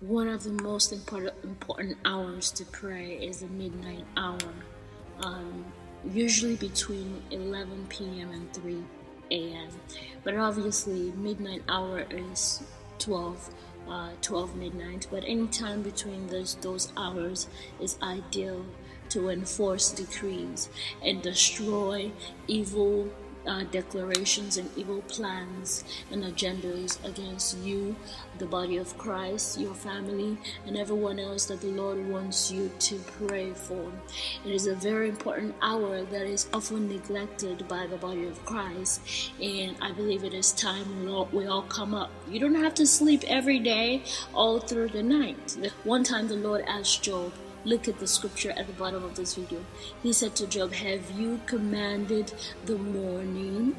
One of the most important hours to pray is the midnight hour, um, usually between 11 p.m. and 3 a.m. But obviously, midnight hour is 12, uh, 12 midnight. But any time between those those hours is ideal to enforce decrees and destroy evil uh, declarations and evil plans and agendas against you, the body of Christ, your family, and everyone else that the Lord wants you to pray for. It is a very important hour that is often neglected by the body of Christ, and I believe it is time we all, we all come up. You don't have to sleep every day all through the night. One time the Lord asked Job, Look at the scripture at the bottom of this video. He said to Job, Have you commanded the morning?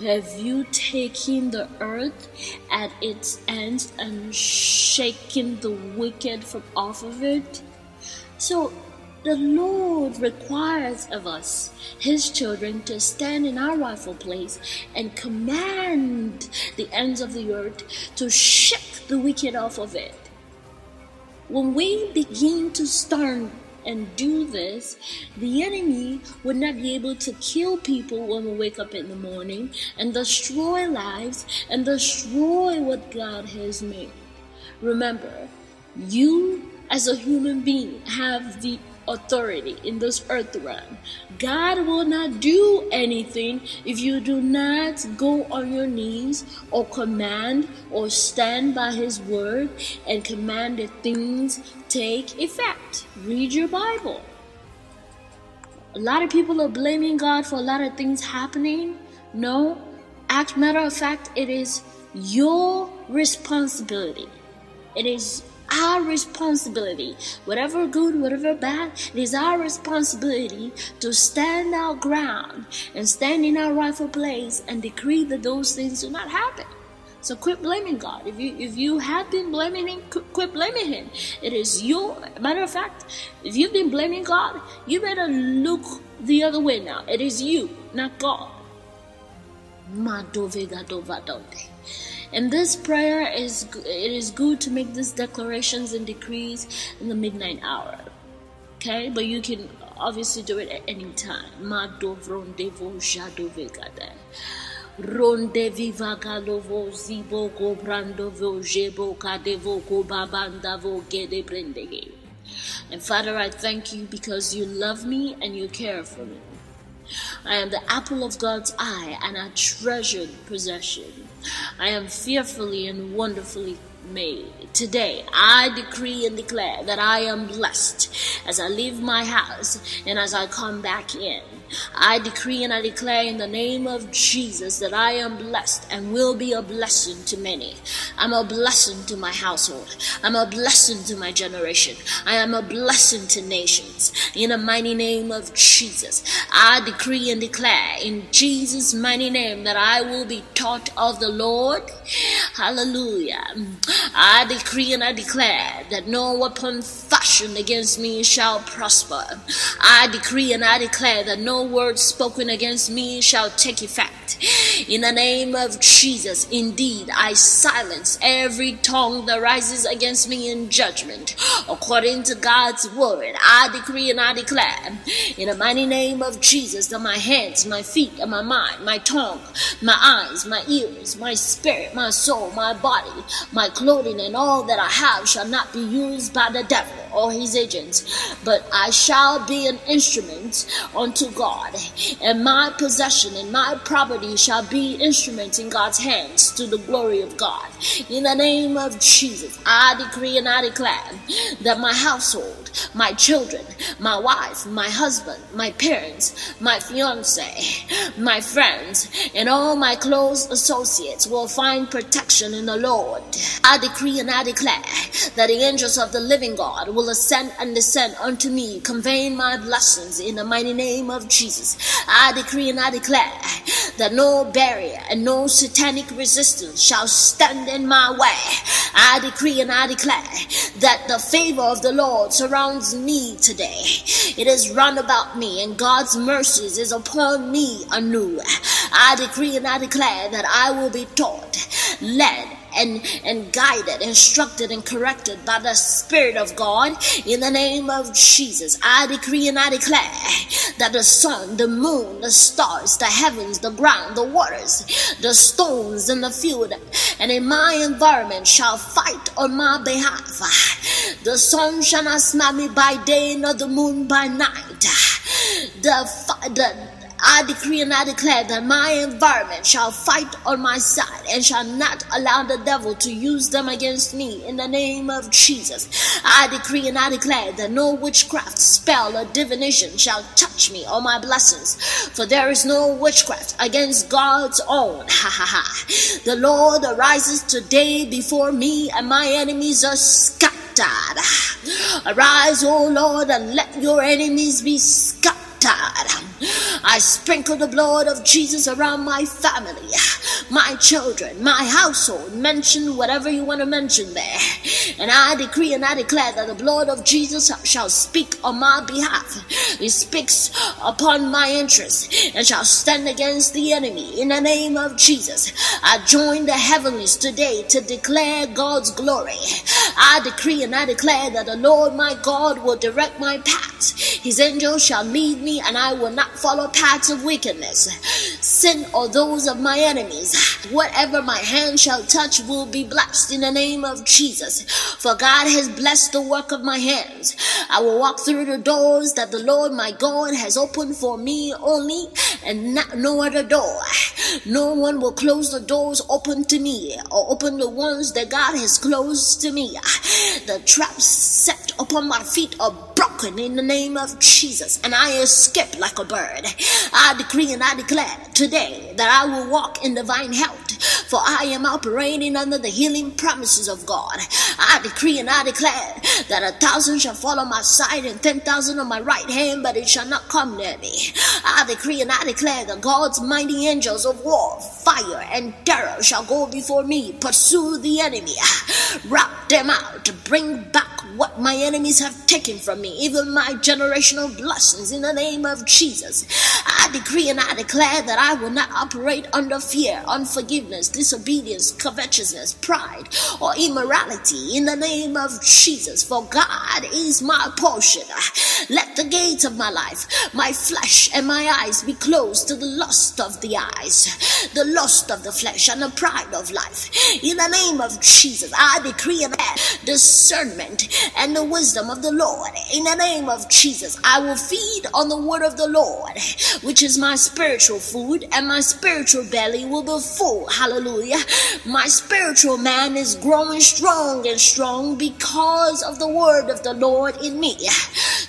Have you taken the earth at its ends and shaken the wicked from off of it? So the Lord requires of us, His children, to stand in our rightful place and command the ends of the earth to shake the wicked off of it. When we begin to start and do this, the enemy would not be able to kill people when we wake up in the morning and destroy lives and destroy what God has made. Remember, you as a human being have the authority in this earth realm. God will not do anything if you do not go on your knees or command or stand by His word and command that things take effect. Read your Bible. A lot of people are blaming God for a lot of things happening. No, as matter of fact, it is your responsibility. It is our responsibility. Whatever good, whatever bad, it is our responsibility to stand our ground and stand in our rightful place and decree that those things do not happen. So quit blaming God. If you if you have been blaming him, quit blaming him. It is you. matter of fact. If you've been blaming God, you better look the other way now. It is you, not God. And this prayer is it is good to make these declarations and decrees in the midnight hour. Okay, but you can obviously do it at any time. And Father, I thank you because you love me and you care for me. I am the apple of God's eye and a treasured possession. I am fearfully and wonderfully made. Today, I decree and declare that I am blessed as I leave my house and as I come back in. I decree and I declare in the name of Jesus that I am blessed and will be a blessing to many. I'm a blessing to my household. I'm a blessing to my generation. I am a blessing to nations. In the mighty name of Jesus, I decree and declare in Jesus' mighty name that I will be taught of the Lord. Hallelujah. I decree and I declare that no weapon fashioned against me shall prosper. I decree and I declare that no word spoken against me shall take effect. In the name of Jesus, indeed, I silence every tongue that rises against me in judgment. According to God's word, I decree and I declare, in the mighty name of Jesus, that my hands, my feet, and my mind, my tongue, my eyes, my ears, my spirit, my soul, my body, my clothing, and all that I have shall not be used by the devil or his agents, but I shall be an instrument unto God, and my possession and my property shall be instruments in God's hands to the glory of God. In the name of Jesus, I decree and I declare that my household, my children, my wife, my husband, my parents, my fiance, my friends, and all my close associates will find protection in the Lord. I decree and I declare that the angels of the living God will ascend and descend unto me, conveying my blessings in the mighty name of Jesus. I decree and I declare that no barrier and no satanic resistance shall stand in my way. I decree and I declare that the favor of the Lord surrounds me today. It is round about me, and God's mercies is upon me anew. I decree and I declare that I will be taught, led, and, and guided, instructed, and corrected by the Spirit of God in the name of Jesus. I decree and I declare that the sun, the moon, the stars, the heavens, the ground, the waters, the stones in the field, and in my environment shall fight on my behalf. The sun shall not smite me by day, nor the moon by night. The, the I decree and I declare that my environment shall fight on my side and shall not allow the devil to use them against me in the name of Jesus. I decree and I declare that no witchcraft, spell, or divination shall touch me or my blessings, for there is no witchcraft against God's own. Ha ha ha. The Lord arises today before me, and my enemies are scattered. Arise, O Lord, and let your enemies be scattered. I sprinkle the blood of Jesus around my family, my children, my household. Mention whatever you want to mention there. And I decree and I declare that the blood of Jesus shall speak on my behalf. It speaks upon my interest and shall stand against the enemy in the name of Jesus. I join the heavenlies today to declare God's glory. I decree and I declare that the Lord my God will direct my paths. His angels shall lead me and I will not follow paths of wickedness, sin, or those of my enemies. Whatever my hand shall touch will be blessed in the name of Jesus. For God has blessed the work of my hands. I will walk through the doors that the Lord my God has opened for me only, and not no other door. No one will close the doors open to me, or open the ones that God has closed to me. The traps set upon my feet are broken in the name of Jesus, and I escape like a bird. I decree and I declare today that I will walk in divine health for I am operating under the healing promises of God. I decree and I declare that a thousand shall fall on my side and ten thousand on my right hand, but it shall not come near me. I decree and I declare that God's mighty angels of war, fire, and terror shall go before me, pursue the enemy, rout them out, bring back what my enemies have taken from me, even my generational blessings in the name of Jesus. I decree and I declare that I will not operate under fear, unforgiveness, disobedience, covetousness, pride, or immorality in the name of Jesus. For God is my portion. Let the gates of my life, my flesh, and my eyes be closed to the lust of the eyes, the lust of the flesh, and the pride of life. In the name of Jesus, I decree and discernment and the wisdom of the Lord. In the name of Jesus, I will feed on the word of the Lord, which is my spiritual food, and my spiritual belly will be full. Hallelujah. My spiritual man is growing strong and strong because of the word of the Lord in me.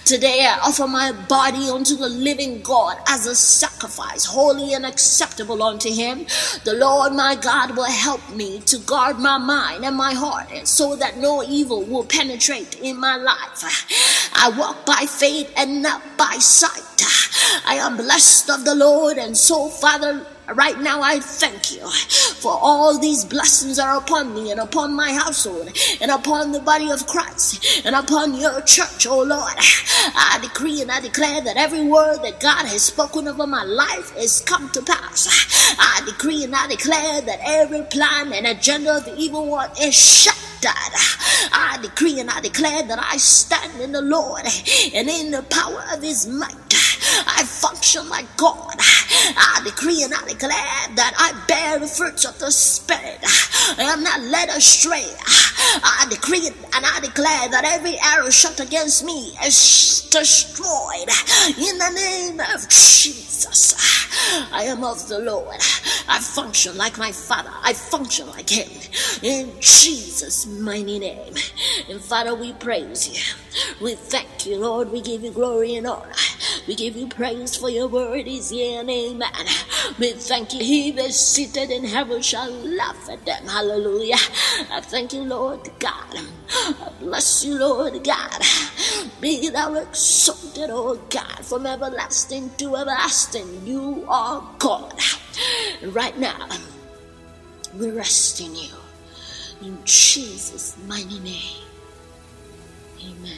Today I offer my body unto the living God as a sacrifice, holy and acceptable unto him. The Lord my God will help me to guard my mind and my heart so that no evil will penetrate in my life. I walk by faith and not by sight. I am blessed of the Lord, and so, Father, Right now, I thank you for all these blessings are upon me and upon my household and upon the body of Christ and upon your church, oh Lord. I decree and I declare that every word that God has spoken over my life is come to pass. I decree and I declare that every plan and agenda of the evil one is shut I decree and I declare that I stand in the Lord and in the power of his might. I function like God. I decree and I declare that I bear the fruits of the Spirit. I am not led astray. I decree and I declare that every arrow shot against me is destroyed in the name of Jesus. I am of the Lord. I function like my Father. I function like Him in Jesus' mighty name. And Father, we praise you. We thank you, Lord. We give you glory and honor. We give you praise for your word is yea and amen. We thank you. He that seated in heaven shall laugh at them. Hallelujah. I thank you, Lord God. I bless you, Lord God. Be thou exalted, oh God, from everlasting to everlasting. You are God. Right now, we rest in you. In Jesus' mighty name. Amen.